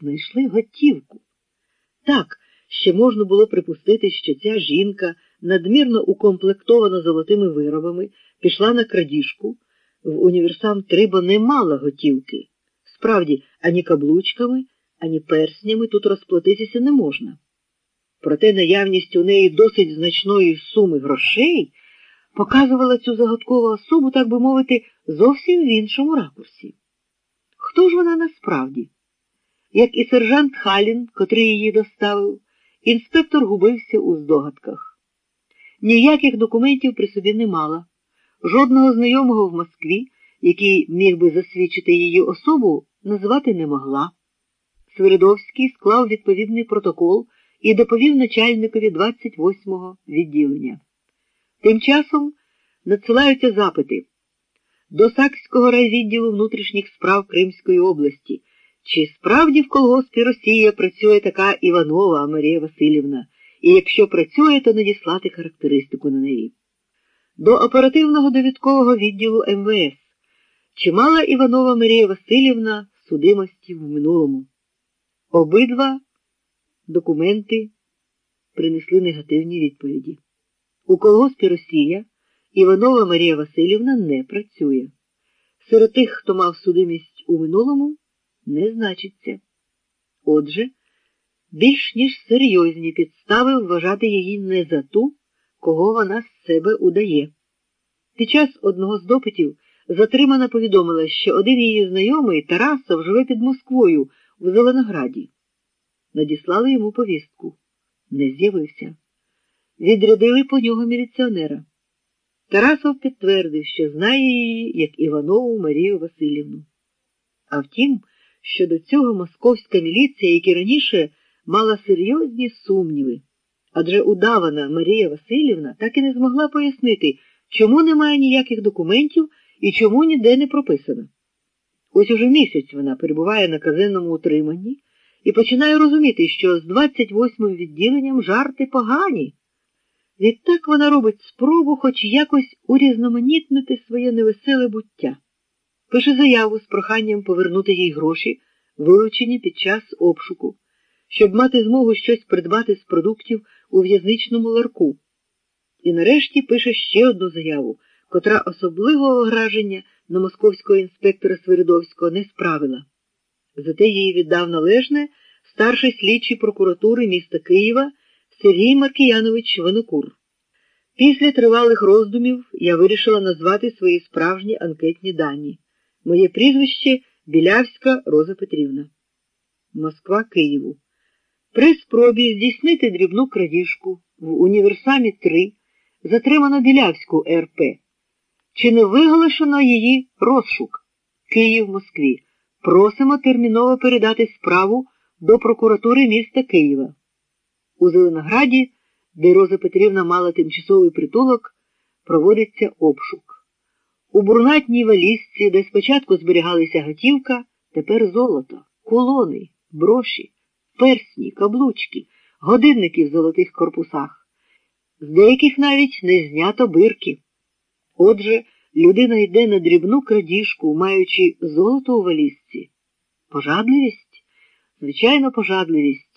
знайшли готівку. Так, ще можна було припустити, що ця жінка, надмірно укомплектована золотими виробами, пішла на крадіжку в універсам Триба не мала готівки. Справді, ані каблучками, ані перснями тут розплатитися не можна. Проте наявність у неї досить значної суми грошей показувала цю загадкову особу, так би мовити, зовсім в іншому ракурсі. Хто ж вона насправді? Як і сержант Халін, котрий її доставив, інспектор губився у здогадках. Ніяких документів при собі не мала. Жодного знайомого в Москві, який міг би засвідчити її особу, назвати не могла. Свиридовський склав відповідний протокол і доповів начальникові 28-го відділення. Тим часом надсилаються запити до Сакського райвідділу внутрішніх справ Кримської області. Чи справді в колгоспі Росія працює така Іванова Марія Васильівна, і якщо працює, то надіслати характеристику на неї. До оперативного довідкового відділу МВС. Чи мала Іванова Марія Васильівна судимості в минулому? Обидва документи принесли негативні відповіді. У колгоспі Росія Іванова Марія Васильівна не працює. Серед тих, хто мав судимість у минулому, не значиться. Отже, більш ніж серйозні підстави вважати її не за ту, кого вона з себе удає. Під час одного з допитів затримана повідомила, що один її знайомий Тарасов живе під Москвою в Зеленограді. Надіслали йому повістку. Не з'явився. Відрядили по нього міліціонера. Тарасов підтвердив, що знає її як Іванову Марію Васильівну. А втім, щодо цього московська міліція, як і раніше, мала серйозні сумніви. Адже удавана Марія Васильівна так і не змогла пояснити, чому немає ніяких документів і чому ніде не прописано. Ось уже місяць вона перебуває на казенному утриманні і починає розуміти, що з 28-м відділенням жарти погані. Відтак вона робить спробу хоч якось урізноманітнити своє невеселе буття. Пише заяву з проханням повернути їй гроші, вилучені під час обшуку, щоб мати змогу щось придбати з продуктів у в'язничному ларку. І нарешті пише ще одну заяву, котра особливого враження на московського інспектора Свиридовського не справила. Зате їй віддав належне старший слідчий прокуратури міста Києва Сергій Маркіянович Винокур. Після тривалих роздумів я вирішила назвати свої справжні анкетні дані. Моє прізвище Білявська Роза Петрівна. Москва Києву. При спробі здійснити дрібну крадіжку в універсамі 3 затримано Білявську РП. Чи не виголошено її розшук Київ Москві? Просимо терміново передати справу до прокуратури міста Києва. У Зеленограді, де Роза Петрівна мала тимчасовий притулок, проводиться обшук. У бурнатній валізці, де спочатку зберігалися готівка, тепер золото, кулони, броші, персні, каблучки, годинники в золотих корпусах. З деяких навіть не знято бирки. Отже, людина йде на дрібну крадіжку, маючи золото у валізці. Пожадливість? Звичайно, пожадливість.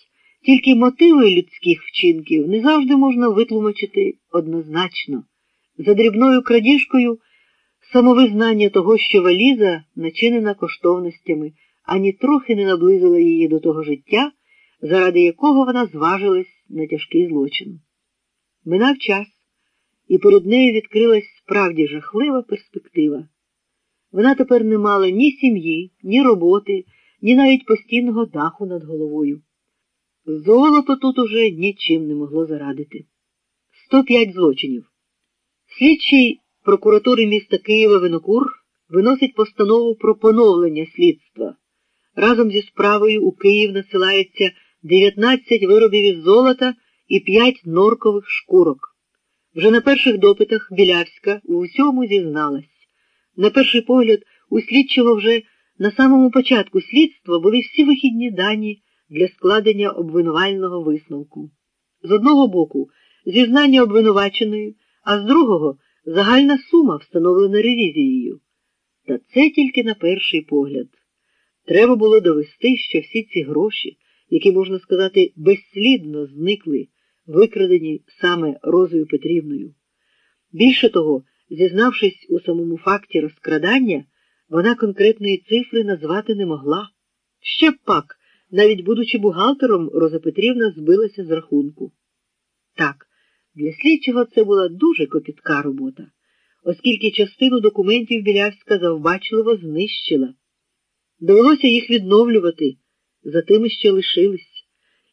Тільки мотиви людських вчинків не завжди можна витлумачити однозначно. За дрібною крадіжкою самовизнання того, що валіза начинена коштовностями, ані трохи не наблизила її до того життя, заради якого вона зважилась на тяжкий злочин. Минав час, і перед нею відкрилась справді жахлива перспектива. Вона тепер не мала ні сім'ї, ні роботи, ні навіть постійного даху над головою. Золото тут уже нічим не могло зарадити. 105 злочинів. Слідчий прокуратури міста Києва Винокур виносить постанову про поновлення слідства. Разом зі справою у Київ насилається 19 виробів із золота і 5 норкових шкурок. Вже на перших допитах Білявська у всьому зізналась. На перший погляд, у слідчого вже на самому початку слідства були всі вихідні дані для складення обвинувального висновку. З одного боку, зізнання обвинуваченої, а з другого загальна сума, встановлена ревізією. Та це тільки на перший погляд. Треба було довести, що всі ці гроші, які, можна сказати, безслідно зникли, викрадені саме Розою Петрівною. Більше того, зізнавшись у самому факті розкрадання, вона конкретної цифри назвати не могла. Ще пак, навіть будучи бухгалтером, Роза Петрівна збилася з рахунку. Для слідчого це була дуже копітка робота, оскільки частину документів Білявська завбачливо знищила. Довелося їх відновлювати, за тими ще лишились.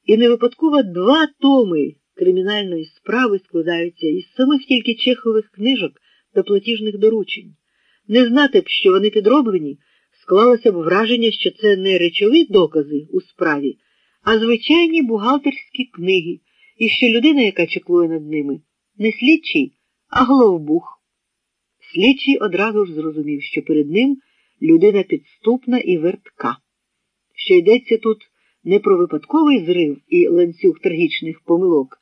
І не випадково два томи кримінальної справи складаються із самих тільки чехових книжок та платіжних доручень. Не знати б, що вони підроблені, склалося б враження, що це не речові докази у справі, а звичайні бухгалтерські книги, і що людина, яка чеклує над ними, не слідчий, а головбух. Слідчий одразу ж зрозумів, що перед ним людина підступна і вертка, що йдеться тут не про випадковий зрив і ланцюг трагічних помилок.